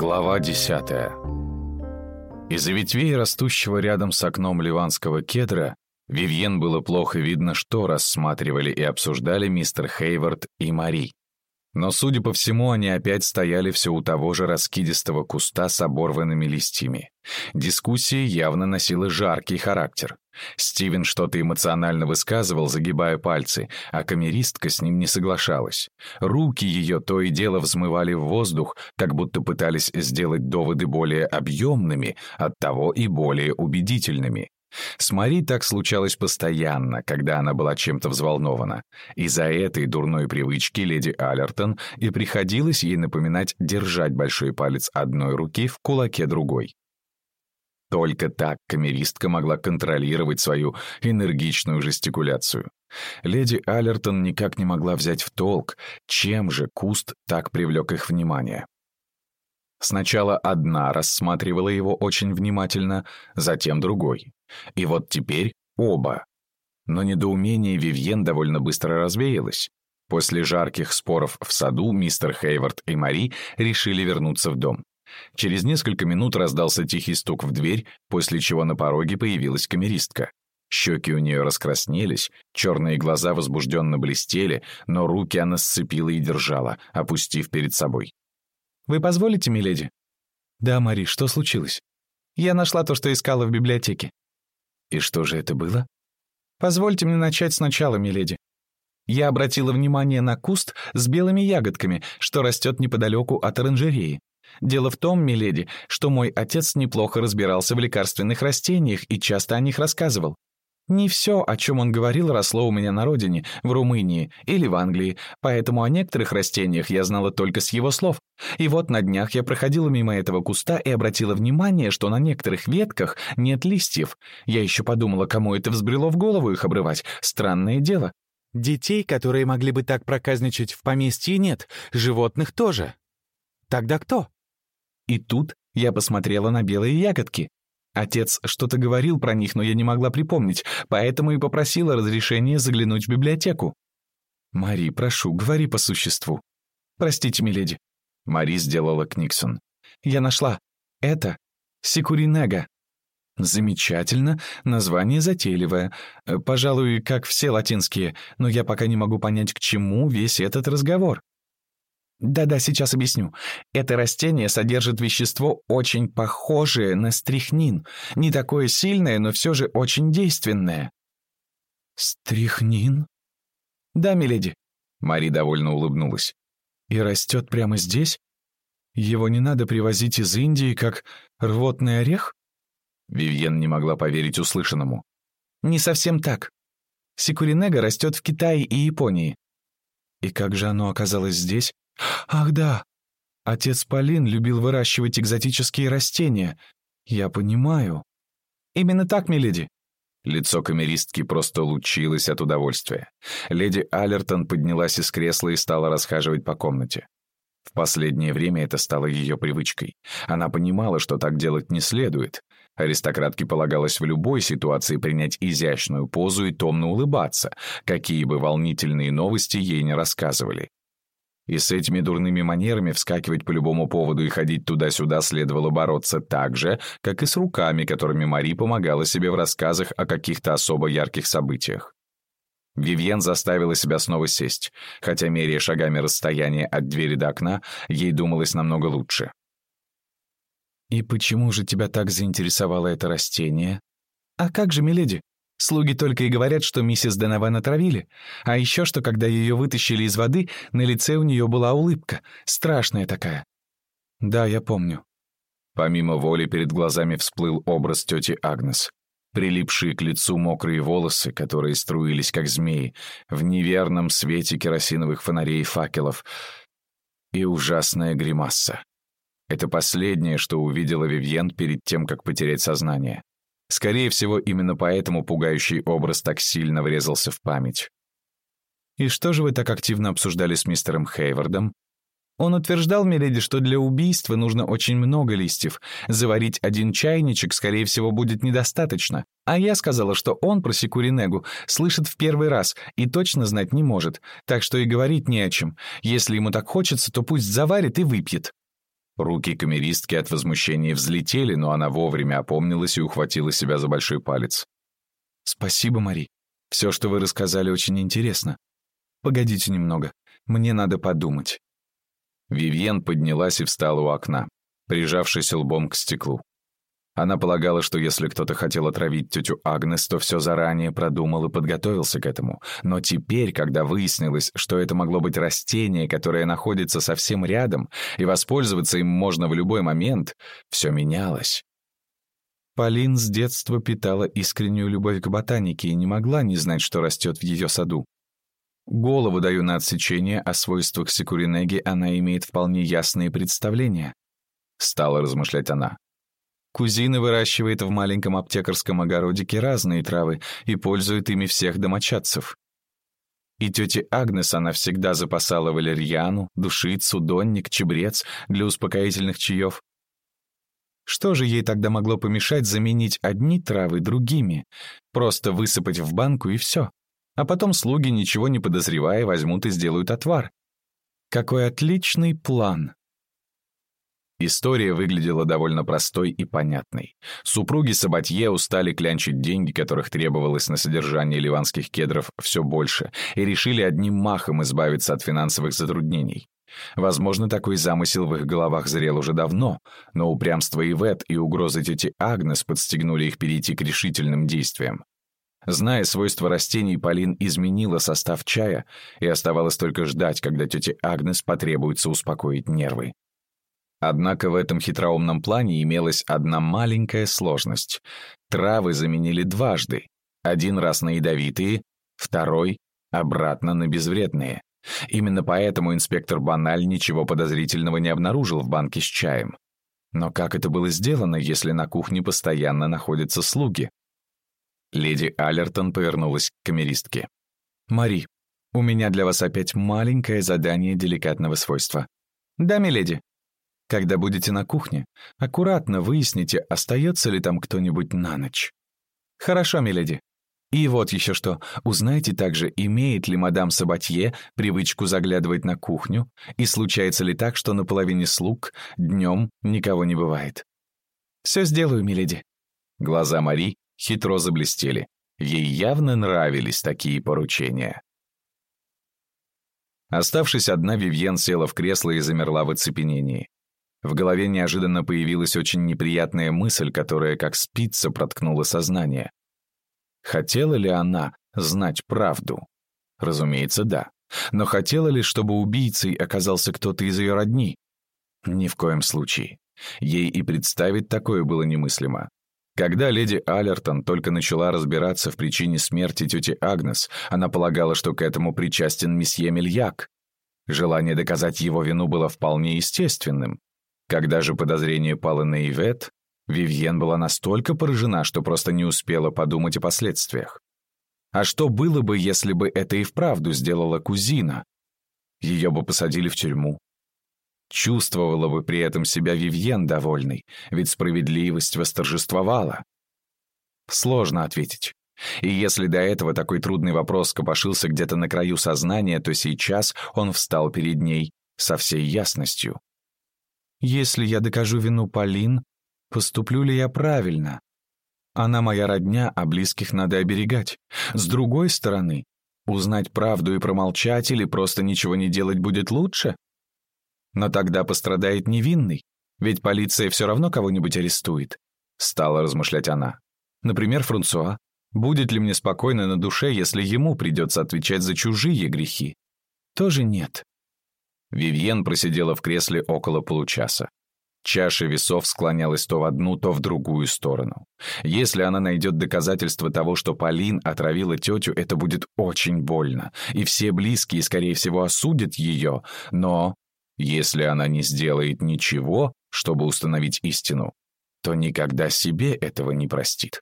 Глава десятая. Из-за ветвей, растущего рядом с окном ливанского кедра, Вивьен было плохо видно, что рассматривали и обсуждали мистер Хейвард и Мари. Но, судя по всему, они опять стояли все у того же раскидистого куста с оборванными листьями. Дискуссия явно носила жаркий характер. Стивен что-то эмоционально высказывал, загибая пальцы, а камеристка с ним не соглашалась. Руки ее то и дело взмывали в воздух, как будто пытались сделать доводы более объемными, оттого и более убедительными. С Мари так случалось постоянно, когда она была чем-то взволнована. Из-за этой дурной привычки леди Аллертон и приходилось ей напоминать держать большой палец одной руки в кулаке другой. Только так камеристка могла контролировать свою энергичную жестикуляцию. Леди Аллертон никак не могла взять в толк, чем же куст так привлек их внимание. Сначала одна рассматривала его очень внимательно, затем другой. И вот теперь оба. Но недоумение Вивьен довольно быстро развеялось. После жарких споров в саду мистер Хейвард и Мари решили вернуться в дом. Через несколько минут раздался тихий стук в дверь, после чего на пороге появилась камеристка. Щеки у нее раскраснелись, черные глаза возбужденно блестели, но руки она сцепила и держала, опустив перед собой. «Вы позволите, миледи?» «Да, Мари, что случилось?» «Я нашла то, что искала в библиотеке». «И что же это было?» «Позвольте мне начать сначала, миледи. Я обратила внимание на куст с белыми ягодками, что растет неподалеку от оранжереи. Дело в том, миледи, что мой отец неплохо разбирался в лекарственных растениях и часто о них рассказывал. Не все, о чем он говорил, росло у меня на родине, в Румынии или в Англии, поэтому о некоторых растениях я знала только с его слов. И вот на днях я проходила мимо этого куста и обратила внимание, что на некоторых ветках нет листьев. Я еще подумала, кому это взбрело в голову их обрывать. Странное дело. Детей, которые могли бы так проказничать в поместье, нет. Животных тоже. Тогда кто? И тут я посмотрела на белые ягодки. Отец что-то говорил про них, но я не могла припомнить, поэтому и попросила разрешения заглянуть в библиотеку. «Мари, прошу, говори по существу». «Простите, миледи». Мари сделала Книксон. «Я нашла. Это Сикуринега». «Замечательно. Название затейливое. Э, пожалуй, как все латинские, но я пока не могу понять, к чему весь этот разговор». Да-да, сейчас объясню. Это растение содержит вещество, очень похожее на стрихнин. Не такое сильное, но все же очень действенное. Стрихнин? Да, миледи. Мари довольно улыбнулась. И растет прямо здесь? Его не надо привозить из Индии, как рвотный орех? Вивьен не могла поверить услышанному. Не совсем так. Сикуринега растет в Китае и Японии. И как же оно оказалось здесь? «Ах да! Отец Полин любил выращивать экзотические растения. Я понимаю». «Именно так, миледи». Лицо камеристки просто лучилось от удовольствия. Леди Аллертон поднялась из кресла и стала расхаживать по комнате. В последнее время это стало ее привычкой. Она понимала, что так делать не следует. Аристократке полагалось в любой ситуации принять изящную позу и томно улыбаться, какие бы волнительные новости ей не рассказывали. И с этими дурными манерами вскакивать по любому поводу и ходить туда-сюда следовало бороться так же, как и с руками, которыми Мари помогала себе в рассказах о каких-то особо ярких событиях. Вивьен заставила себя снова сесть, хотя, меряя шагами расстояние от двери до окна, ей думалось намного лучше. «И почему же тебя так заинтересовало это растение?» «А как же, миледи? Слуги только и говорят, что миссис Донован отравили. А еще что, когда ее вытащили из воды, на лице у нее была улыбка. Страшная такая. Да, я помню. Помимо воли перед глазами всплыл образ тети Агнес. Прилипшие к лицу мокрые волосы, которые струились, как змеи, в неверном свете керосиновых фонарей и факелов. И ужасная гримаса. Это последнее, что увидела Вивьен перед тем, как потерять сознание. Скорее всего, именно поэтому пугающий образ так сильно врезался в память. «И что же вы так активно обсуждали с мистером Хейвардом?» Он утверждал, миледи, что для убийства нужно очень много листьев. Заварить один чайничек, скорее всего, будет недостаточно. А я сказала, что он про Секуринегу слышит в первый раз и точно знать не может, так что и говорить не о чем. Если ему так хочется, то пусть заварит и выпьет. Руки камеристки от возмущения взлетели, но она вовремя опомнилась и ухватила себя за большой палец. «Спасибо, Мари. Все, что вы рассказали, очень интересно. Погодите немного. Мне надо подумать». Вивьен поднялась и встала у окна, прижавшись лбом к стеклу. Она полагала, что если кто-то хотел отравить тетю Агнес, то все заранее продумал и подготовился к этому. Но теперь, когда выяснилось, что это могло быть растение, которое находится совсем рядом, и воспользоваться им можно в любой момент, все менялось. Полин с детства питала искреннюю любовь к ботанике и не могла не знать, что растет в ее саду. Голову даю на отсечение, о свойствах секуринеги она имеет вполне ясные представления. Стала размышлять она. Кузина выращивает в маленьком аптекарском огородике разные травы и пользует ими всех домочадцев. И тете Агнес она всегда запасала валерьяну, душицу, донник, чебрец для успокоительных чаев. Что же ей тогда могло помешать заменить одни травы другими? Просто высыпать в банку и все. А потом слуги, ничего не подозревая, возьмут и сделают отвар. Какой отличный план! История выглядела довольно простой и понятной. Супруги Сабатье устали клянчить деньги, которых требовалось на содержание ливанских кедров все больше, и решили одним махом избавиться от финансовых затруднений. Возможно, такой замысел в их головах зрел уже давно, но упрямство Ивет и угрозы тети Агнес подстегнули их перейти к решительным действиям. Зная свойства растений, Полин изменила состав чая, и оставалось только ждать, когда тете Агнес потребуется успокоить нервы. Однако в этом хитроумном плане имелась одна маленькая сложность. Травы заменили дважды. Один раз на ядовитые, второй — обратно на безвредные. Именно поэтому инспектор Баналь ничего подозрительного не обнаружил в банке с чаем. Но как это было сделано, если на кухне постоянно находятся слуги? Леди Аллертон повернулась к камеристке. «Мари, у меня для вас опять маленькое задание деликатного свойства». «Да, миледи», когда будете на кухне, аккуратно выясните, остается ли там кто-нибудь на ночь. Хорошо, миледи. И вот еще что. Узнайте также, имеет ли мадам Сабатье привычку заглядывать на кухню, и случается ли так, что на половине слуг днем никого не бывает. Все сделаю, миледи. Глаза Мари хитро заблестели. Ей явно нравились такие поручения. Оставшись одна, Вивьен села в кресло и замерла в оцепенении. В голове неожиданно появилась очень неприятная мысль, которая как спица проткнула сознание. Хотела ли она знать правду? Разумеется, да. Но хотела ли, чтобы убийцей оказался кто-то из ее родни? Ни в коем случае. Ей и представить такое было немыслимо. Когда леди Аллертон только начала разбираться в причине смерти тети Агнес, она полагала, что к этому причастен месье Мельяк. Желание доказать его вину было вполне естественным. Когда же подозрение пало на Ивет, Вивьен была настолько поражена, что просто не успела подумать о последствиях. А что было бы, если бы это и вправду сделала кузина? Ее бы посадили в тюрьму. Чувствовала бы при этом себя Вивьен довольной, ведь справедливость восторжествовала. Сложно ответить. И если до этого такой трудный вопрос копошился где-то на краю сознания, то сейчас он встал перед ней со всей ясностью. Если я докажу вину Полин, поступлю ли я правильно? Она моя родня, а близких надо оберегать. С другой стороны, узнать правду и промолчать или просто ничего не делать будет лучше? Но тогда пострадает невинный, ведь полиция все равно кого-нибудь арестует. Стала размышлять она. Например, Франсуа. Будет ли мне спокойно на душе, если ему придется отвечать за чужие грехи? Тоже нет. Вивьен просидела в кресле около получаса. Чаша весов склонялась то в одну, то в другую сторону. Если она найдет доказательства того, что Полин отравила тетю, это будет очень больно, и все близкие, скорее всего, осудят ее, но если она не сделает ничего, чтобы установить истину, то никогда себе этого не простит.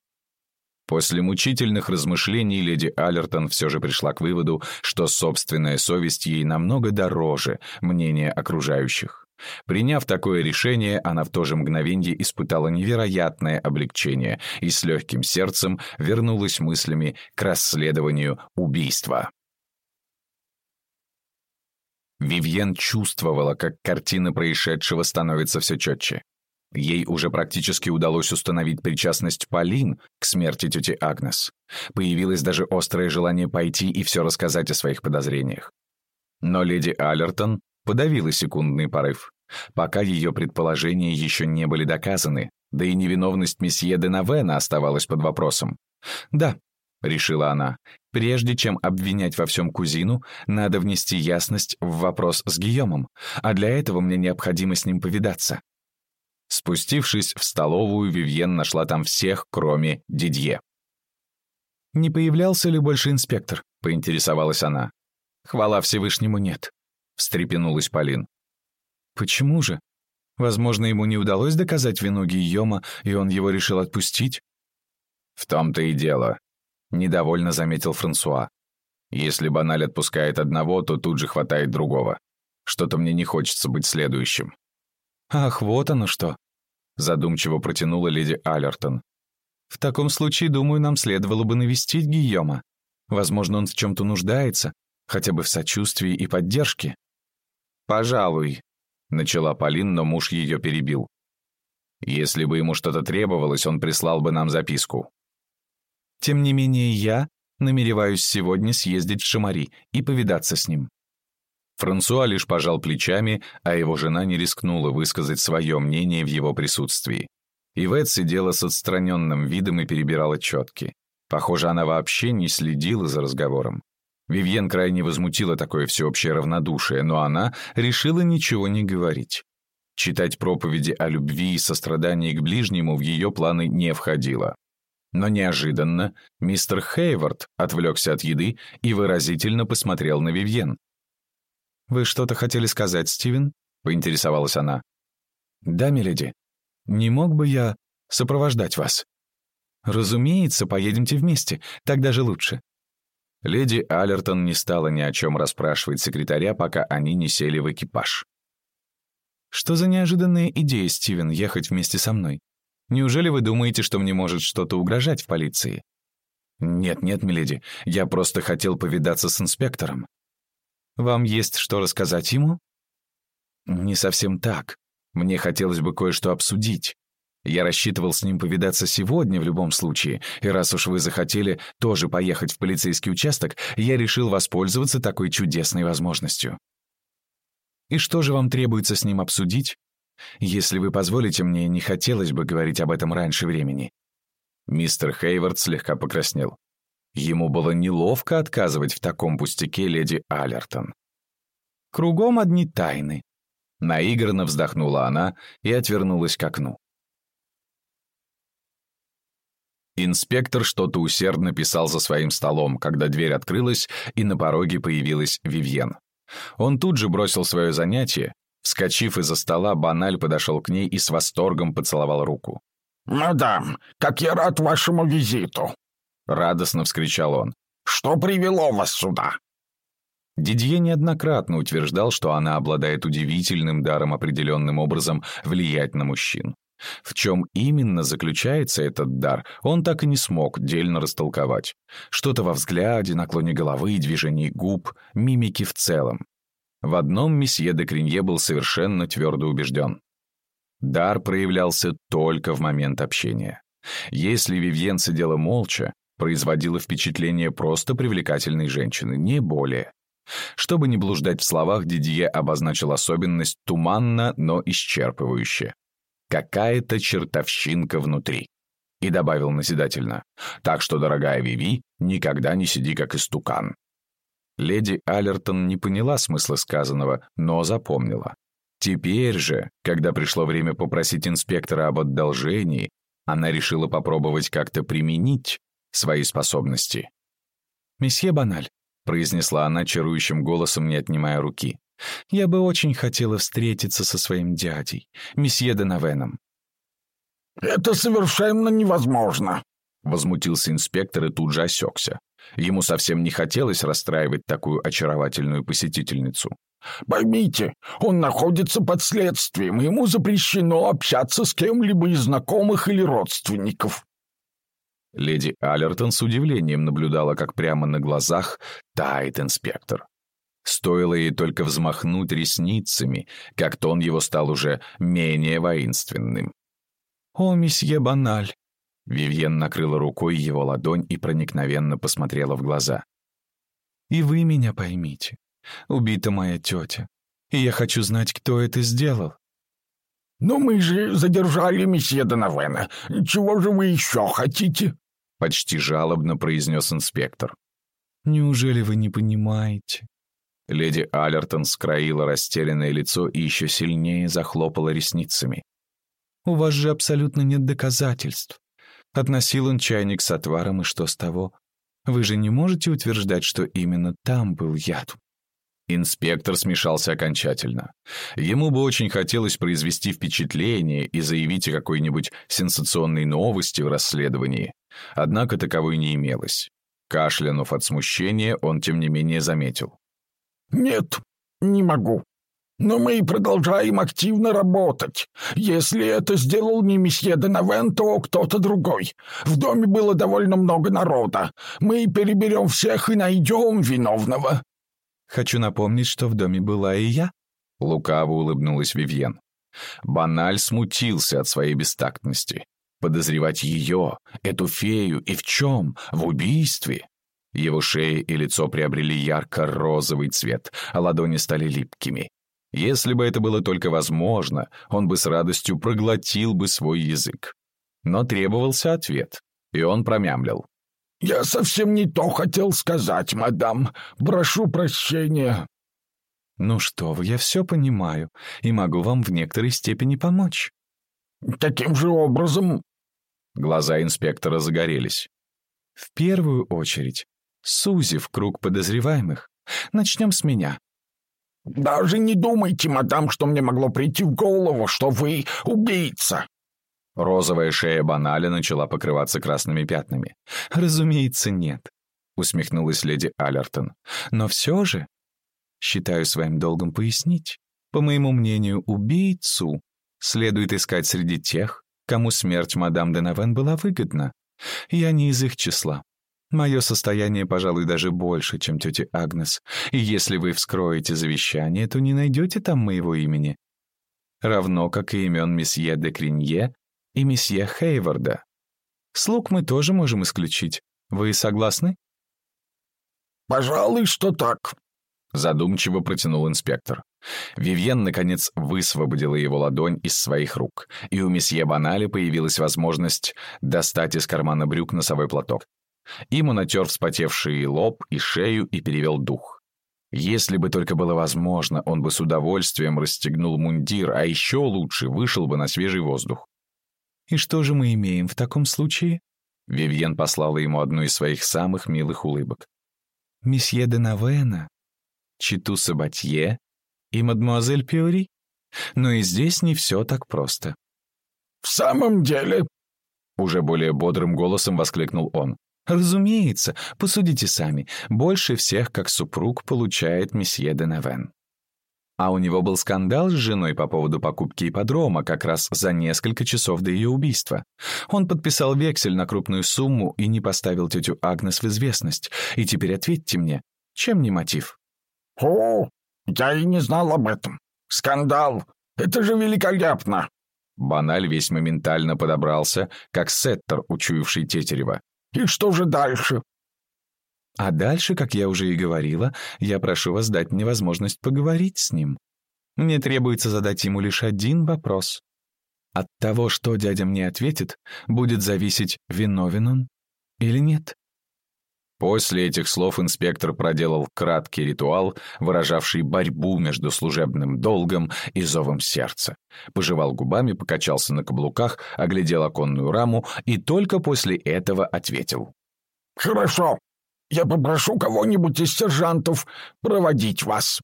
После мучительных размышлений леди Аллертон все же пришла к выводу, что собственная совесть ей намного дороже мнения окружающих. Приняв такое решение, она в то же мгновенье испытала невероятное облегчение и с легким сердцем вернулась мыслями к расследованию убийства. Вивьен чувствовала, как картина происшедшего становится все четче. Ей уже практически удалось установить причастность Полин к смерти тети Агнес. Появилось даже острое желание пойти и все рассказать о своих подозрениях. Но леди Аллертон подавила секундный порыв. Пока ее предположения еще не были доказаны, да и невиновность месье де Навена оставалась под вопросом. «Да», — решила она, — «прежде чем обвинять во всем кузину, надо внести ясность в вопрос с Гийомом, а для этого мне необходимо с ним повидаться». Спустившись в столовую, Вивьен нашла там всех, кроме Дидье. «Не появлялся ли больше инспектор?» — поинтересовалась она. «Хвала Всевышнему нет», — встрепенулась Полин. «Почему же? Возможно, ему не удалось доказать вину Гийома, и он его решил отпустить?» «В том-то и дело», — недовольно заметил Франсуа. «Если баналь отпускает одного, то тут же хватает другого. Что-то мне не хочется быть следующим». «Ах, вот оно что!» — задумчиво протянула леди Аллертон. «В таком случае, думаю, нам следовало бы навестить Гийома. Возможно, он в чем-то нуждается, хотя бы в сочувствии и поддержке». «Пожалуй», — начала Полин, но муж ее перебил. «Если бы ему что-то требовалось, он прислал бы нам записку». «Тем не менее, я намереваюсь сегодня съездить в Шамари и повидаться с ним. Франсуа лишь пожал плечами, а его жена не рискнула высказать свое мнение в его присутствии. Ивет сидела с отстраненным видом и перебирала четки. Похоже, она вообще не следила за разговором. Вивьен крайне возмутила такое всеобщее равнодушие, но она решила ничего не говорить. Читать проповеди о любви и сострадании к ближнему в ее планы не входило. Но неожиданно мистер Хейвард отвлекся от еды и выразительно посмотрел на Вивьен. «Вы что-то хотели сказать, Стивен?» — поинтересовалась она. «Да, миледи. Не мог бы я сопровождать вас?» «Разумеется, поедемте вместе, так даже лучше». Леди Аллертон не стала ни о чем расспрашивать секретаря, пока они не сели в экипаж. «Что за неожиданная идея, Стивен, ехать вместе со мной? Неужели вы думаете, что мне может что-то угрожать в полиции?» «Нет-нет, миледи, я просто хотел повидаться с инспектором». Вам есть что рассказать ему? Не совсем так. Мне хотелось бы кое-что обсудить. Я рассчитывал с ним повидаться сегодня в любом случае, и раз уж вы захотели тоже поехать в полицейский участок, я решил воспользоваться такой чудесной возможностью. И что же вам требуется с ним обсудить? Если вы позволите мне, не хотелось бы говорить об этом раньше времени. Мистер Хейвард слегка покраснел. Ему было неловко отказывать в таком пустяке леди Аллертон. «Кругом одни тайны», — наигранно вздохнула она и отвернулась к окну. Инспектор что-то усердно писал за своим столом, когда дверь открылась, и на пороге появилась Вивьен. Он тут же бросил свое занятие. Вскочив из-за стола, Баналь подошел к ней и с восторгом поцеловал руку. «Мадам, как я рад вашему визиту!» Радостно вскричал он. «Что привело вас сюда?» Дидье неоднократно утверждал, что она обладает удивительным даром определенным образом влиять на мужчин. В чем именно заключается этот дар, он так и не смог дельно растолковать. Что-то во взгляде, наклоне головы, движении губ, мимике в целом. В одном месье де Кринье был совершенно твердо убежден. Дар проявлялся только в момент общения. Если Вивьен сидела молча, производила впечатление просто привлекательной женщины, не более. Чтобы не блуждать в словах, Дидье обозначил особенность туманно, но исчерпывающе. Какая-то чертовщинка внутри. И добавил назидательно. Так что, дорогая Виви, никогда не сиди как истукан. Леди Аллертон не поняла смысла сказанного, но запомнила. Теперь же, когда пришло время попросить инспектора об одолжении, она решила попробовать как-то применить свои способности. «Месье Баналь», — произнесла она чарующим голосом, не отнимая руки, «я бы очень хотела встретиться со своим дядей, месье Денавеном». «Это совершенно невозможно», — возмутился инспектор и тут же осекся. Ему совсем не хотелось расстраивать такую очаровательную посетительницу. «Поймите, он находится под следствием, ему запрещено общаться с кем-либо из знакомых или родственников. Леди Аллертон с удивлением наблюдала, как прямо на глазах тает инспектор. Стоило ей только взмахнуть ресницами, как тон его стал уже менее воинственным. «О, месье Баналь!» Вивьен накрыла рукой его ладонь и проникновенно посмотрела в глаза. «И вы меня поймите. Убита моя тетя. И я хочу знать, кто это сделал». «Но мы же задержали месье Доновена. Чего же вы еще хотите?» Почти жалобно произнес инспектор. «Неужели вы не понимаете?» Леди Аллертон скроила растерянное лицо и еще сильнее захлопала ресницами. «У вас же абсолютно нет доказательств. Относил он чайник с отваром, и что с того? Вы же не можете утверждать, что именно там был яд?» Инспектор смешался окончательно. Ему бы очень хотелось произвести впечатление и заявить о какой-нибудь сенсационной новости в расследовании. Однако таковой не имелось. Кашлянув от смущения, он, тем не менее, заметил. «Нет, не могу. Но мы продолжаем активно работать. Если это сделал не месье Денавен, то кто-то другой. В доме было довольно много народа. Мы переберем всех и найдем виновного». «Хочу напомнить, что в доме была и я», — лукаво улыбнулась Вивьен. Баналь смутился от своей бестактности. Подозревать ее, эту фею, и в чем? В убийстве? Его шея и лицо приобрели ярко-розовый цвет, а ладони стали липкими. Если бы это было только возможно, он бы с радостью проглотил бы свой язык. Но требовался ответ, и он промямлил. «Я совсем не то хотел сказать, мадам. Прошу прощения». «Ну что вы, я все понимаю и могу вам в некоторой степени помочь». «Каким же образом?» Глаза инспектора загорелись. «В первую очередь, сузив круг подозреваемых. Начнем с меня. «Даже не думайте, мадам, что мне могло прийти в голову, что вы убийца!» Розовая шея Баналя начала покрываться красными пятнами. «Разумеется, нет», — усмехнулась леди Аллертон. «Но все же считаю своим долгом пояснить. По моему мнению, убийцу следует искать среди тех, кому смерть мадам Денавен была выгодна. Я не из их числа. Мое состояние, пожалуй, даже больше, чем тети Агнес, и если вы вскроете завещание, то не найдете там моего имени. Равно как и имен месье де Кринье и месье Хейварда. Слуг мы тоже можем исключить. Вы согласны? «Пожалуй, что так», — задумчиво протянул инспектор. Вивьен, наконец, высвободила его ладонь из своих рук, и у месье Банали появилась возможность достать из кармана брюк носовой платок. Им он отер вспотевший лоб и шею и перевел дух. Если бы только было возможно, он бы с удовольствием расстегнул мундир, а еще лучше вышел бы на свежий воздух. «И что же мы имеем в таком случае?» Вивьен послала ему одну из своих самых милых улыбок. «Месье де Навена, Читу Сабатье и мадемуазель Пиори. Но и здесь не все так просто». «В самом деле?» Уже более бодрым голосом воскликнул он. Разумеется, посудите сами, больше всех как супруг получает месье Деневен. А у него был скандал с женой по поводу покупки ипподрома как раз за несколько часов до ее убийства. Он подписал вексель на крупную сумму и не поставил тетю Агнес в известность. И теперь ответьте мне, чем не мотив? «О, я и не знал об этом. Скандал! Это же великолепно!» Баналь весь моментально подобрался, как сеттер, учуявший Тетерева. И что же дальше? А дальше, как я уже и говорила, я прошу вас дать мне возможность поговорить с ним. Мне требуется задать ему лишь один вопрос. От того, что дядя мне ответит, будет зависеть, виновен он или нет. После этих слов инспектор проделал краткий ритуал, выражавший борьбу между служебным долгом и зовом сердца. Пожевал губами, покачался на каблуках, оглядел оконную раму и только после этого ответил. «Хорошо. Я попрошу кого-нибудь из сержантов проводить вас».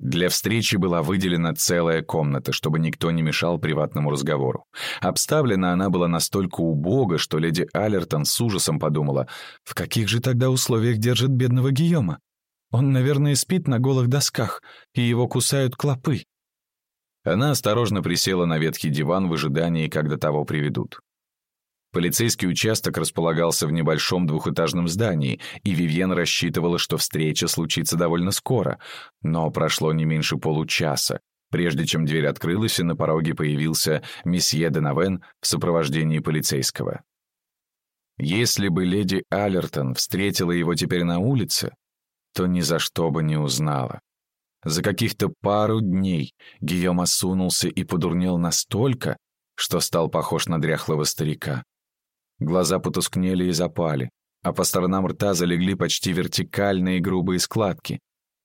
Для встречи была выделена целая комната, чтобы никто не мешал приватному разговору. Обставлена она была настолько убого, что леди Аллертон с ужасом подумала, в каких же тогда условиях держит бедного Гийома? Он, наверное, спит на голых досках, и его кусают клопы. Она осторожно присела на ветхий диван в ожидании, когда того приведут. Полицейский участок располагался в небольшом двухэтажном здании, и Вивьен рассчитывала, что встреча случится довольно скоро, но прошло не меньше получаса, прежде чем дверь открылась, и на пороге появился месье Денавен в сопровождении полицейского. Если бы леди Аллертон встретила его теперь на улице, то ни за что бы не узнала. За каких-то пару дней Гийом осунулся и подурнел настолько, что стал похож на дряхлого старика. Глаза потускнели и запали, а по сторонам рта залегли почти вертикальные грубые складки.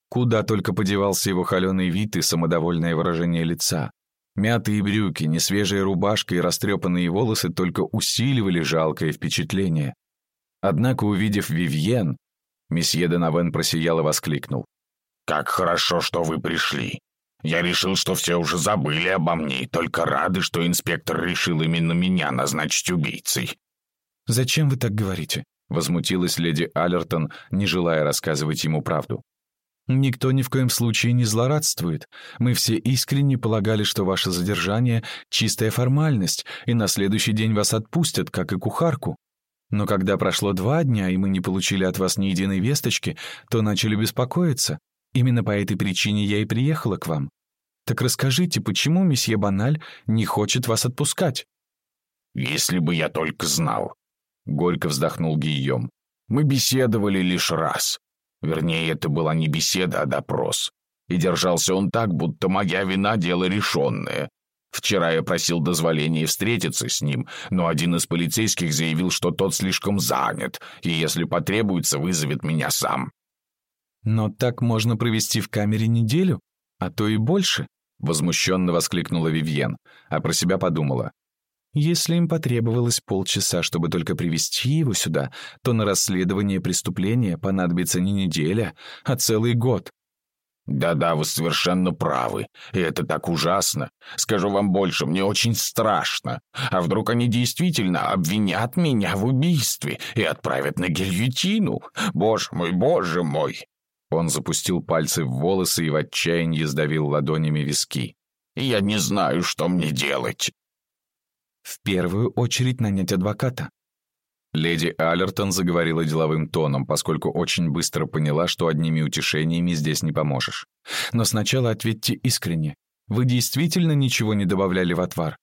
Куда только подевался его холеный вид и самодовольное выражение лица. Мятые брюки, несвежая рубашка и растрепанные волосы только усиливали жалкое впечатление. Однако, увидев Вивьен, месье Денавен просиял и воскликнул. «Как хорошо, что вы пришли. Я решил, что все уже забыли обо мне, только рады, что инспектор решил именно меня назначить убийцей». «Зачем вы так говорите?» — возмутилась леди Аллертон, не желая рассказывать ему правду. «Никто ни в коем случае не злорадствует. Мы все искренне полагали, что ваше задержание — чистая формальность, и на следующий день вас отпустят, как и кухарку. Но когда прошло два дня, и мы не получили от вас ни единой весточки, то начали беспокоиться. Именно по этой причине я и приехала к вам. Так расскажите, почему месье Баналь не хочет вас отпускать?» «Если бы я только знал», — горько вздохнул Гийом. «Мы беседовали лишь раз. Вернее, это была не беседа, а допрос. И держался он так, будто моя вина — дело решенное. Вчера я просил дозволения встретиться с ним, но один из полицейских заявил, что тот слишком занят, и если потребуется, вызовет меня сам. «Но так можно провести в камере неделю, а то и больше», — возмущенно воскликнула Вивьен, а про себя подумала. Если им потребовалось полчаса, чтобы только привести его сюда, то на расследование преступления понадобится не неделя, а целый год. «Да-да, вы совершенно правы, и это так ужасно. Скажу вам больше, мне очень страшно. А вдруг они действительно обвинят меня в убийстве и отправят на гильотину? Боже мой, боже мой!» Он запустил пальцы в волосы и в отчаянии сдавил ладонями виски. «Я не знаю, что мне делать. В первую очередь нанять адвоката. Леди Аллертон заговорила деловым тоном, поскольку очень быстро поняла, что одними утешениями здесь не поможешь. Но сначала ответьте искренне. Вы действительно ничего не добавляли в отвар?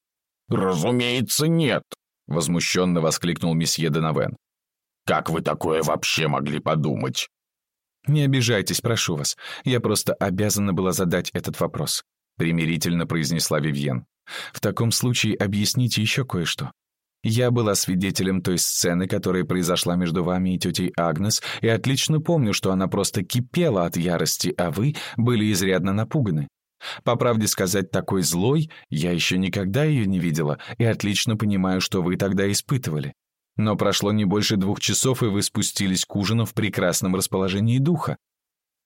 «Разумеется, нет», — возмущенно воскликнул месье Денавен. «Как вы такое вообще могли подумать?» «Не обижайтесь, прошу вас. Я просто обязана была задать этот вопрос», — примирительно произнесла Вивьен. В таком случае объясните еще кое-что. Я была свидетелем той сцены, которая произошла между вами и тетей Агнес, и отлично помню, что она просто кипела от ярости, а вы были изрядно напуганы. По правде сказать, такой злой я еще никогда ее не видела, и отлично понимаю, что вы тогда испытывали. Но прошло не больше двух часов, и вы спустились к ужину в прекрасном расположении духа.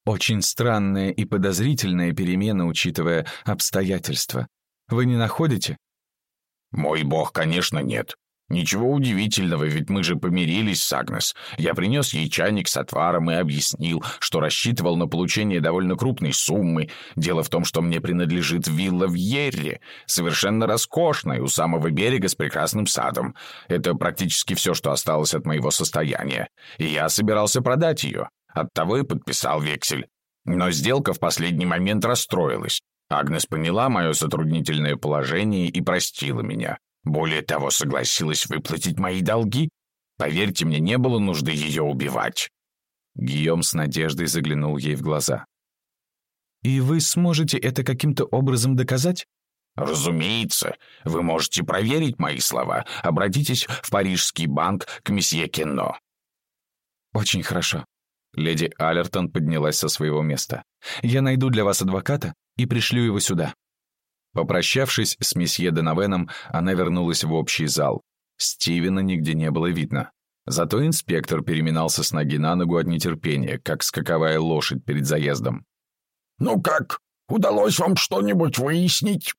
Очень странная и подозрительная перемена, учитывая обстоятельства. Вы не находите?» «Мой бог, конечно, нет. Ничего удивительного, ведь мы же помирились с Агнес. Я принес ей чайник с отваром и объяснил, что рассчитывал на получение довольно крупной суммы. Дело в том, что мне принадлежит вилла в Ерре, совершенно роскошная, у самого берега с прекрасным садом. Это практически все, что осталось от моего состояния. И я собирался продать ее. Оттого и подписал вексель. Но сделка в последний момент расстроилась. Агнес поняла мое затруднительное положение и простила меня. Более того, согласилась выплатить мои долги. Поверьте мне, не было нужды ее убивать». Гийом с надеждой заглянул ей в глаза. «И вы сможете это каким-то образом доказать?» «Разумеется. Вы можете проверить мои слова. Обратитесь в Парижский банк к месье Кенно». «Очень хорошо». Леди Аллертон поднялась со своего места. «Я найду для вас адвоката и пришлю его сюда». Попрощавшись с месье Денавеном, она вернулась в общий зал. Стивена нигде не было видно. Зато инспектор переминался с ноги на ногу от нетерпения, как скаковая лошадь перед заездом. «Ну как, удалось вам что-нибудь выяснить?»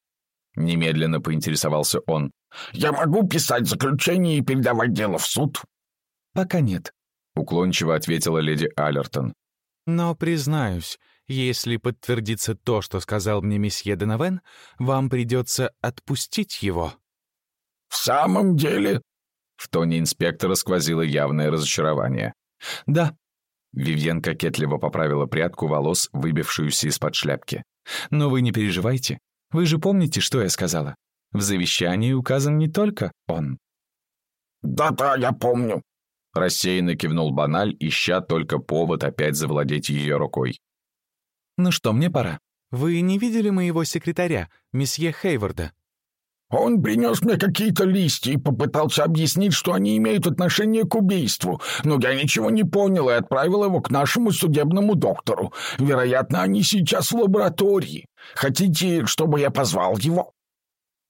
Немедленно поинтересовался он. «Я могу писать заключение и передавать дело в суд?» «Пока нет», — уклончиво ответила леди Аллертон. «Но, признаюсь, если подтвердится то, что сказал мне месье Денавен, вам придется отпустить его». «В самом деле?» В тоне инспектора сквозило явное разочарование. «Да». Вивьен кокетливо поправила прядку волос, выбившуюся из-под шляпки. «Но вы не переживайте. Вы же помните, что я сказала? В завещании указан не только он». «Да-да, я помню», — рассеянно кивнул Баналь, ища только повод опять завладеть ее рукой. «Ну что, мне пора. Вы не видели моего секретаря, месье Хейварда?» Он принес мне какие-то листья и попытался объяснить, что они имеют отношение к убийству, но я ничего не понял и отправил его к нашему судебному доктору. Вероятно, они сейчас в лаборатории. Хотите, чтобы я позвал его?»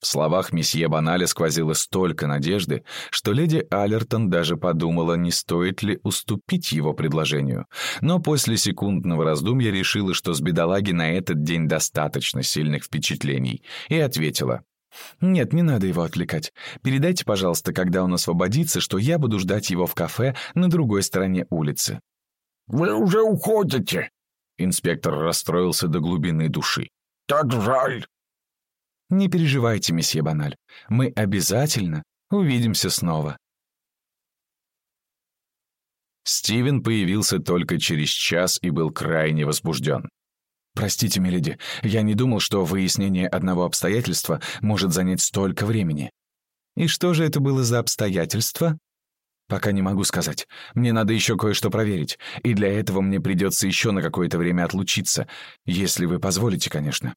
В словах месье Баналя сквозило столько надежды, что леди Аллертон даже подумала, не стоит ли уступить его предложению. Но после секундного раздумья решила, что с бедолаги на этот день достаточно сильных впечатлений, и ответила. «Нет, не надо его отвлекать. Передайте, пожалуйста, когда он освободится, что я буду ждать его в кафе на другой стороне улицы». «Вы уже уходите?» Инспектор расстроился до глубины души. «Так жаль». «Не переживайте, месье Баналь. Мы обязательно увидимся снова». Стивен появился только через час и был крайне возбужден. «Простите, миледи, я не думал, что выяснение одного обстоятельства может занять столько времени». «И что же это было за обстоятельство?» «Пока не могу сказать. Мне надо еще кое-что проверить, и для этого мне придется еще на какое-то время отлучиться, если вы позволите, конечно».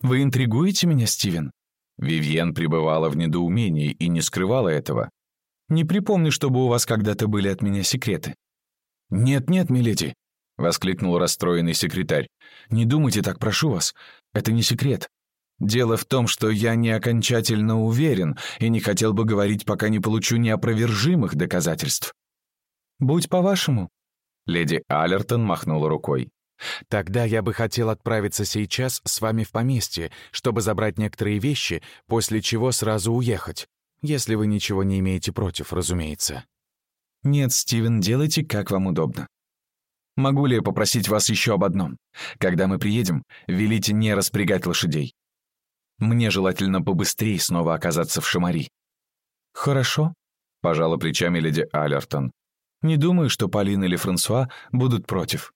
«Вы интригуете меня, Стивен?» Вивьен пребывала в недоумении и не скрывала этого. «Не припомню, чтобы у вас когда-то были от меня секреты». «Нет-нет, миледи, — воскликнул расстроенный секретарь. «Не думайте так, прошу вас. Это не секрет. Дело в том, что я не окончательно уверен и не хотел бы говорить, пока не получу неопровержимых доказательств». «Будь по-вашему». Леди Аллертон махнула рукой. «Тогда я бы хотел отправиться сейчас с вами в поместье, чтобы забрать некоторые вещи, после чего сразу уехать. Если вы ничего не имеете против, разумеется». «Нет, Стивен, делайте, как вам удобно. Могу ли я попросить вас еще об одном? Когда мы приедем, велите не распрягать лошадей. Мне желательно побыстрее снова оказаться в Шамари». «Хорошо», — пожала плечами леди Аллертон. «Не думаю, что Полина или Франсуа будут против».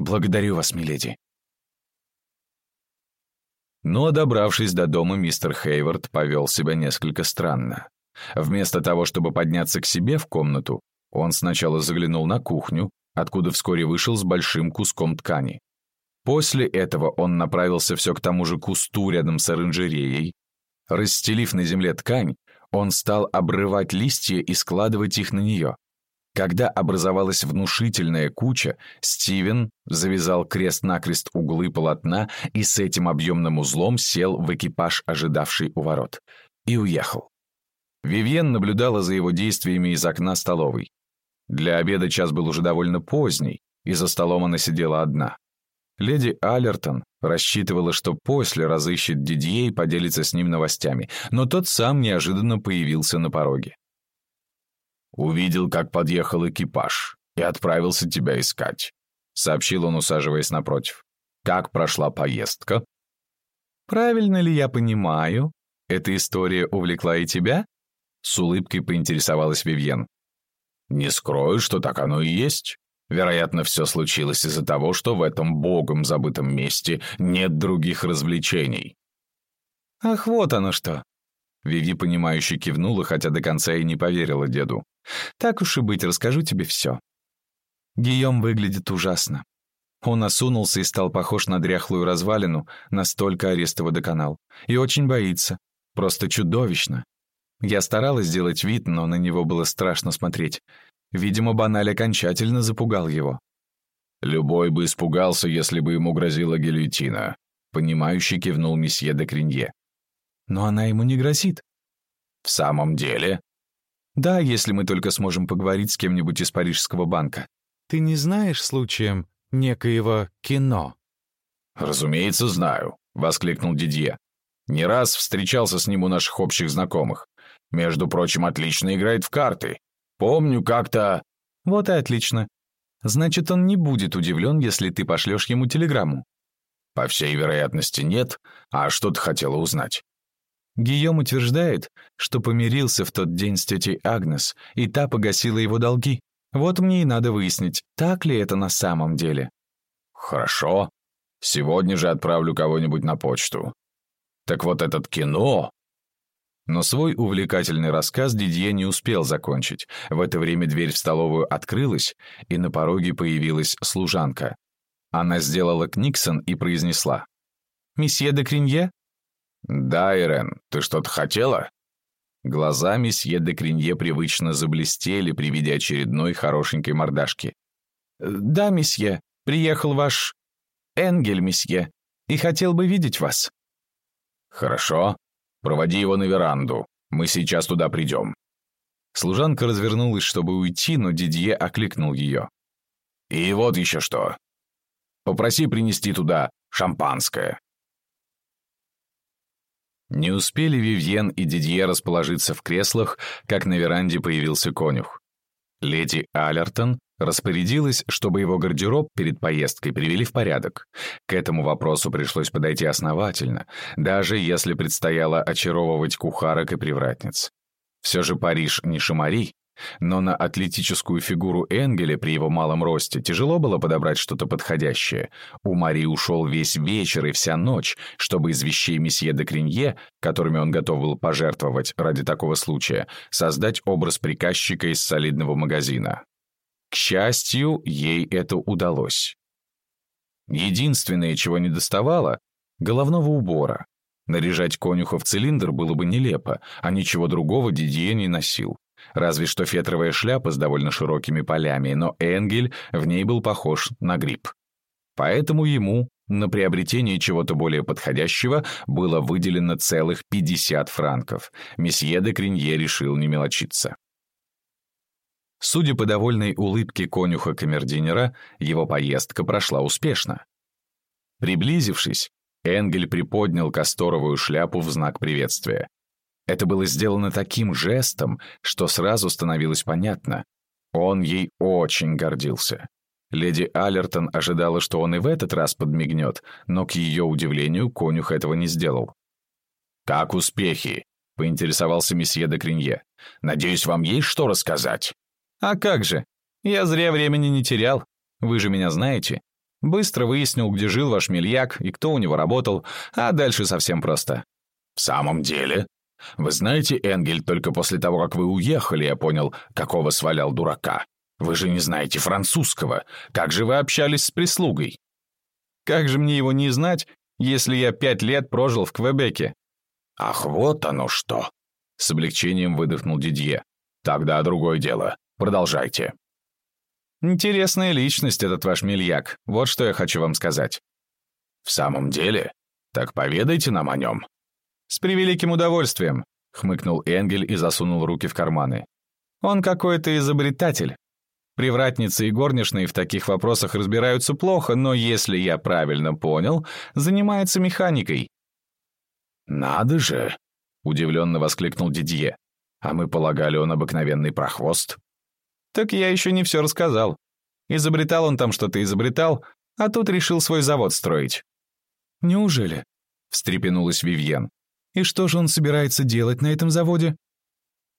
«Благодарю вас, миледи». Но, добравшись до дома, мистер Хейвард повел себя несколько странно. Вместо того, чтобы подняться к себе в комнату, он сначала заглянул на кухню, откуда вскоре вышел с большим куском ткани. После этого он направился все к тому же кусту рядом с оранжереей. Расстелив на земле ткань, он стал обрывать листья и складывать их на нее. Когда образовалась внушительная куча, Стивен завязал крест-накрест углы полотна и с этим объемным узлом сел в экипаж, ожидавший у ворот, и уехал. Вивьен наблюдала за его действиями из окна столовой. Для обеда час был уже довольно поздний, и за столом она сидела одна. Леди Аллертон рассчитывала, что после разыщет Дидье и поделится с ним новостями, но тот сам неожиданно появился на пороге. «Увидел, как подъехал экипаж, и отправился тебя искать», — сообщил он, усаживаясь напротив. «Как прошла поездка?» «Правильно ли я понимаю? Эта история увлекла и тебя?» С улыбкой поинтересовалась Вивьен. Не скрою, что так оно и есть. Вероятно, все случилось из-за того, что в этом богом забытом месте нет других развлечений. Ах, вот оно что. Виви, понимающе кивнула, хотя до конца и не поверила деду. Так уж и быть, расскажу тебе все. Гийом выглядит ужасно. Он осунулся и стал похож на дряхлую развалину, настолько арестово доконал. И очень боится. Просто чудовищно. Я старалась сделать вид, но на него было страшно смотреть. Видимо, Баналь окончательно запугал его. «Любой бы испугался, если бы ему грозила гильотина», — понимающе кивнул месье де Кринье. «Но она ему не грозит». «В самом деле?» «Да, если мы только сможем поговорить с кем-нибудь из Парижского банка. Ты не знаешь случаем некоего кино?» «Разумеется, знаю», — воскликнул Дидье. «Не раз встречался с ним у наших общих знакомых. Между прочим, отлично играет в карты. Помню как-то...» «Вот и отлично. Значит, он не будет удивлен, если ты пошлешь ему телеграмму». «По всей вероятности, нет. А что ты хотела узнать?» Гийом утверждает, что помирился в тот день с тетей Агнес, и та погасила его долги. Вот мне и надо выяснить, так ли это на самом деле. Хорошо. Сегодня же отправлю кого-нибудь на почту. Так вот этот кино... Но свой увлекательный рассказ Дидье не успел закончить. В это время дверь в столовую открылась, и на пороге появилась служанка. Она сделала книксон и произнесла. «Месье де Кринье?» «Да, Ирен, ты что-то хотела?» Глаза месье де Кринье привычно заблестели при виде очередной хорошенькой мордашки. «Да, месье, приехал ваш Энгель, месье, и хотел бы видеть вас». «Хорошо. Проводи его на веранду. Мы сейчас туда придем». Служанка развернулась, чтобы уйти, но Дидье окликнул ее. «И вот еще что. Попроси принести туда шампанское». Не успели Вивьен и Дидье расположиться в креслах, как на веранде появился конюх. Леди Аллертон распорядилась, чтобы его гардероб перед поездкой привели в порядок. К этому вопросу пришлось подойти основательно, даже если предстояло очаровывать кухарок и привратниц. Все же Париж не Шамари, но на атлетическую фигуру Энгеля при его малом росте тяжело было подобрать что-то подходящее. У Мари ушел весь вечер и вся ночь, чтобы из вещей месье де Кринье, которыми он готов был пожертвовать ради такого случая, создать образ приказчика из солидного магазина. К счастью, ей это удалось. Единственное, чего не доставало — головного убора. Наряжать конюха в цилиндр было бы нелепо, а ничего другого Дидье не носил. Разве что фетровая шляпа с довольно широкими полями, но Энгель в ней был похож на гриб. Поэтому ему на приобретение чего-то более подходящего было выделено целых 50 франков. Месье де Кринье решил не мелочиться. Судя по довольной улыбке конюха-камердинера, его поездка прошла успешно. Приблизившись, Энгель приподнял касторовую шляпу в знак приветствия. Это было сделано таким жестом, что сразу становилось понятно. Он ей очень гордился. Леди Аллертон ожидала, что он и в этот раз подмигнет, но, к ее удивлению, конюх этого не сделал. «Как успехи?» — поинтересовался месье де Кринье. «Надеюсь, вам есть что рассказать?» «А как же? Я зря времени не терял. Вы же меня знаете. Быстро выяснил, где жил ваш мельяк и кто у него работал, а дальше совсем просто». «В самом деле? Вы знаете, Энгель, только после того, как вы уехали, я понял, какого свалял дурака. Вы же не знаете французского. Как же вы общались с прислугой?» «Как же мне его не знать, если я пять лет прожил в Квебеке?» «Ах, вот оно что!» — с облегчением выдохнул Дидье. «Тогда другое дело. Продолжайте. Интересная личность этот ваш мельяк. Вот что я хочу вам сказать. В самом деле? Так поведайте нам о нем. С превеликим удовольствием, хмыкнул Энгель и засунул руки в карманы. Он какой-то изобретатель. Привратницы и горничные в таких вопросах разбираются плохо, но если я правильно понял, занимается механикой. «Надо же!» — удивленно воскликнул Дидье. «А мы полагали, он обыкновенный прохвост». Так я еще не все рассказал. Изобретал он там что-то изобретал, а тут решил свой завод строить. Неужели? встрепенулась Вивьен. И что же он собирается делать на этом заводе?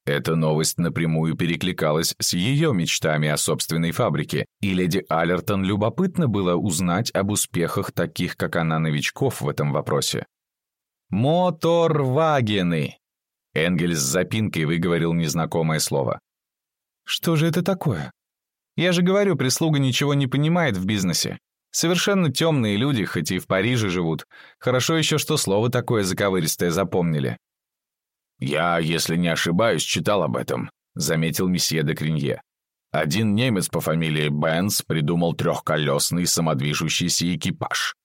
Эта новость напрямую перекликалась с ее мечтами о собственной фабрике, и леди Аллертон любопытно было узнать об успехах таких, как она, новичков в этом вопросе. «Моторвагены!» Энгель с запинкой выговорил незнакомое слово. Что же это такое? Я же говорю, прислуга ничего не понимает в бизнесе. Совершенно темные люди, хоть и в Париже живут. Хорошо еще, что слово такое заковыристое запомнили. «Я, если не ошибаюсь, читал об этом», — заметил месье де Кринье. Один немец по фамилии Бенц придумал трехколесный самодвижущийся экипаж.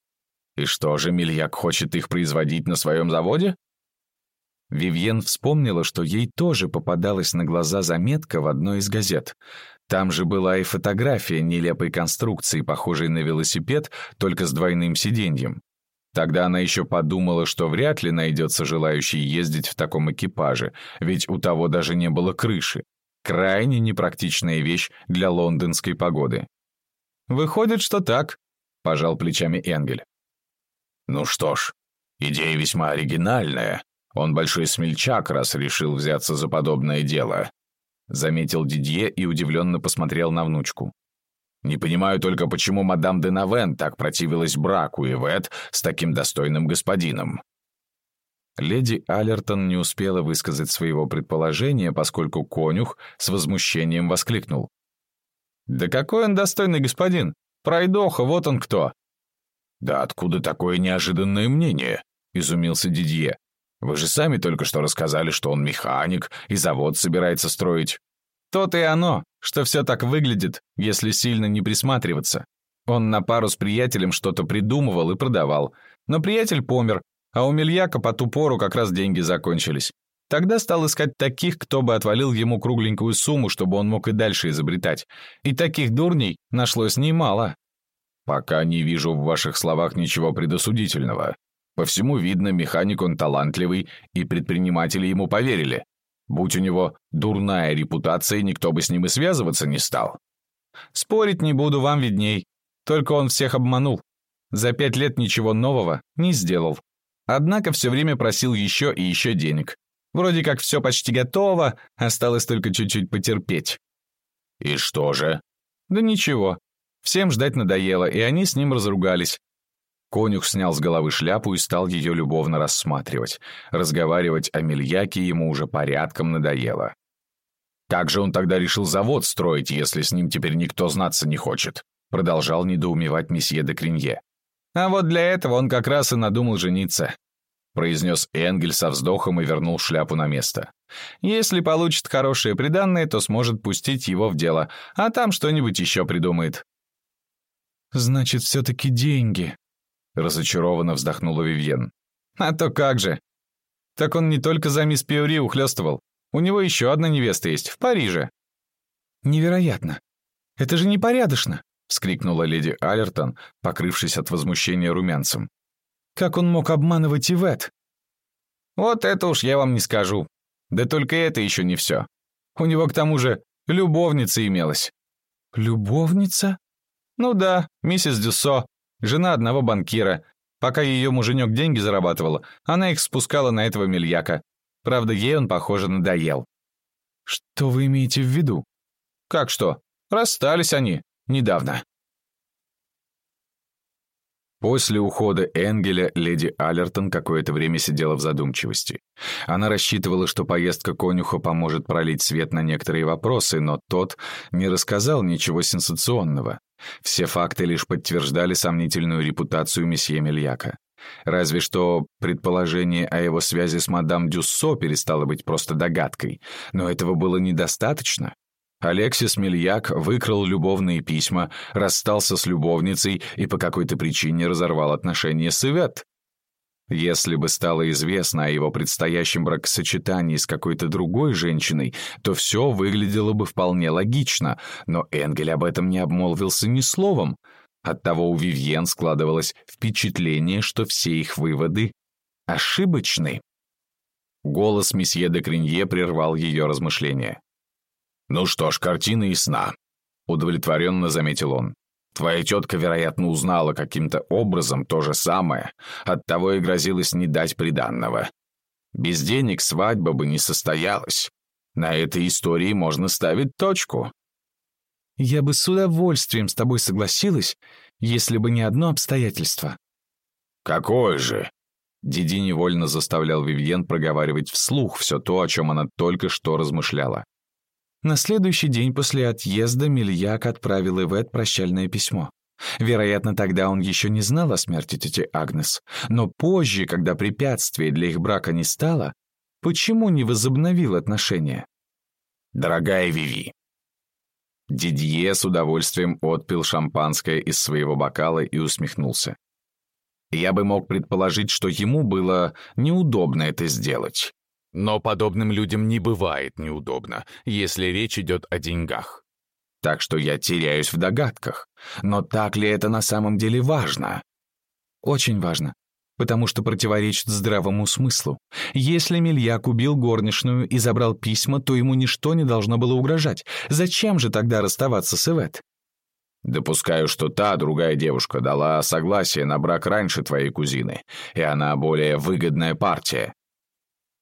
И что же, Мильяк хочет их производить на своем заводе? Вивьен вспомнила, что ей тоже попадалась на глаза заметка в одной из газет. Там же была и фотография нелепой конструкции, похожей на велосипед, только с двойным сиденьем. Тогда она еще подумала, что вряд ли найдется желающий ездить в таком экипаже, ведь у того даже не было крыши. Крайне непрактичная вещь для лондонской погоды. «Выходит, что так», — пожал плечами Энгель. «Ну что ж, идея весьма оригинальная», Он большой смельчак, раз решил взяться за подобное дело», — заметил Дидье и удивленно посмотрел на внучку. «Не понимаю только, почему мадам де Навен так противилась браку Ивет с таким достойным господином». Леди Аллертон не успела высказать своего предположения, поскольку конюх с возмущением воскликнул. «Да какой он достойный господин! Пройдоха, вот он кто!» «Да откуда такое неожиданное мнение?» — изумился Дидье. «Вы же сами только что рассказали, что он механик и завод собирается строить». «То-то и оно, что все так выглядит, если сильно не присматриваться. Он на пару с приятелем что-то придумывал и продавал, но приятель помер, а у Мельяка по ту пору как раз деньги закончились. Тогда стал искать таких, кто бы отвалил ему кругленькую сумму, чтобы он мог и дальше изобретать. И таких дурней нашлось немало. «Пока не вижу в ваших словах ничего предосудительного. По всему видно, механик он талантливый, и предприниматели ему поверили. Будь у него дурная репутация, никто бы с ним и связываться не стал». «Спорить не буду, вам видней. Только он всех обманул. За пять лет ничего нового не сделал. Однако все время просил еще и еще денег. Вроде как все почти готово, осталось только чуть-чуть потерпеть. И что же? Да ничего. Всем ждать надоело, и они с ним разругались. Конюх снял с головы шляпу и стал ее любовно рассматривать. Разговаривать о Мельяке ему уже порядком надоело. «Как же он тогда решил завод строить, если с ним теперь никто знаться не хочет?» Продолжал недоумевать месье де Кринье. А вот для этого он как раз и надумал жениться», — произнес Энгель со вздохом и вернул шляпу на место. «Если получит хорошие приданные, то сможет пустить его в дело, а там что-нибудь еще придумает». «Значит, все-таки деньги», — разочарованно вздохнула Вивьен. «А то как же! Так он не только за мисс Пиори ухлёстывал. У него еще одна невеста есть, в Париже». «Невероятно! Это же непорядочно!» — вскрикнула леди Алертон, покрывшись от возмущения румянцем. «Как он мог обманывать Ивет?» «Вот это уж я вам не скажу. Да только это еще не все. У него к тому же любовница имелась». «Любовница?» «Ну да, миссис Дюссо, жена одного банкира. Пока ее муженек деньги зарабатывал, она их спускала на этого мельяка. Правда, ей он, похоже, надоел». «Что вы имеете в виду?» «Как что? Расстались они недавно. После ухода Энгеля леди Аллертон какое-то время сидела в задумчивости. Она рассчитывала, что поездка конюха поможет пролить свет на некоторые вопросы, но тот не рассказал ничего сенсационного. Все факты лишь подтверждали сомнительную репутацию месье Мельяка. Разве что предположение о его связи с мадам Дюссо перестало быть просто догадкой, но этого было недостаточно. Алексис Мельяк выкрал любовные письма, расстался с любовницей и по какой-то причине разорвал отношения с Ивет. Если бы стало известно о его предстоящем бракосочетании с какой-то другой женщиной, то все выглядело бы вполне логично, но Энгель об этом не обмолвился ни словом. Оттого у Вивьен складывалось впечатление, что все их выводы ошибочны. Голос месье де Кринье прервал ее размышления. «Ну что ж, картина ясна», — удовлетворенно заметил он. «Твоя тетка, вероятно, узнала каким-то образом то же самое, оттого и грозилась не дать приданного. Без денег свадьба бы не состоялась. На этой истории можно ставить точку». «Я бы с удовольствием с тобой согласилась, если бы не одно обстоятельство». «Какое же?» Диди невольно заставлял Вивьен проговаривать вслух все то, о чем она только что размышляла. На следующий день после отъезда Мильяк отправил Ивет прощальное письмо. Вероятно, тогда он еще не знал о смерти тети Агнес. Но позже, когда препятствия для их брака не стало, почему не возобновил отношения? «Дорогая Виви». Дидье с удовольствием отпил шампанское из своего бокала и усмехнулся. Я бы мог предположить, что ему было неудобно это сделать. Но подобным людям не бывает неудобно, если речь идет о деньгах. Так что я теряюсь в догадках. Но так ли это на самом деле важно? Очень важно, потому что противоречит здравому смыслу. Если Мильяк убил горничную и забрал письма, то ему ничто не должно было угрожать. Зачем же тогда расставаться с Эвет? Допускаю, что та, другая девушка, дала согласие на брак раньше твоей кузины, и она более выгодная партия.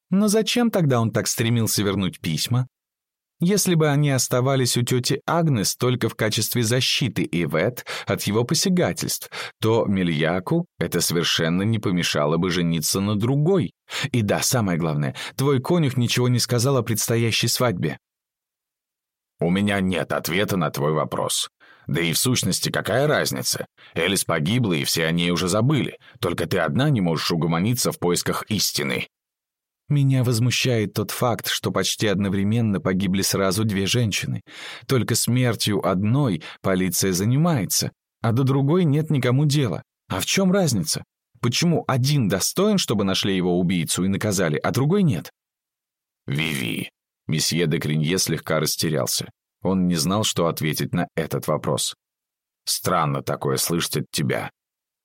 Но зачем тогда он так стремился вернуть письма? Если бы они оставались у тети Агнес только в качестве защиты Ивет от его посягательств, то Мельяку это совершенно не помешало бы жениться на другой. И да, самое главное, твой конюх ничего не сказал о предстоящей свадьбе. «У меня нет ответа на твой вопрос. Да и в сущности, какая разница? Элис погибла, и все о ней уже забыли. Только ты одна не можешь угомониться в поисках истины. Меня возмущает тот факт, что почти одновременно погибли сразу две женщины. Только смертью одной полиция занимается, а до другой нет никому дела. А в чем разница? Почему один достоин, чтобы нашли его убийцу и наказали, а другой нет? Виви. Месье де Кринье слегка растерялся. Он не знал, что ответить на этот вопрос. Странно такое слышать от тебя.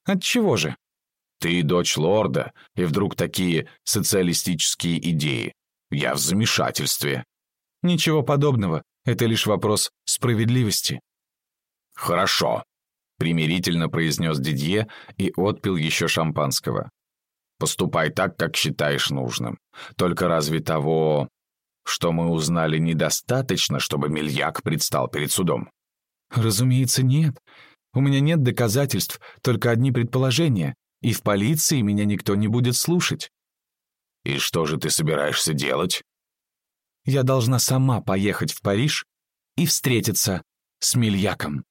От чего же? Ты дочь лорда, и вдруг такие социалистические идеи. Я в замешательстве. Ничего подобного. Это лишь вопрос справедливости. Хорошо, примирительно произнес Дидье и отпил еще шампанского. Поступай так, как считаешь нужным. Только разве того, что мы узнали, недостаточно, чтобы Мильяк предстал перед судом? Разумеется, нет. У меня нет доказательств, только одни предположения и в полиции меня никто не будет слушать. И что же ты собираешься делать? Я должна сама поехать в Париж и встретиться с Мильяком.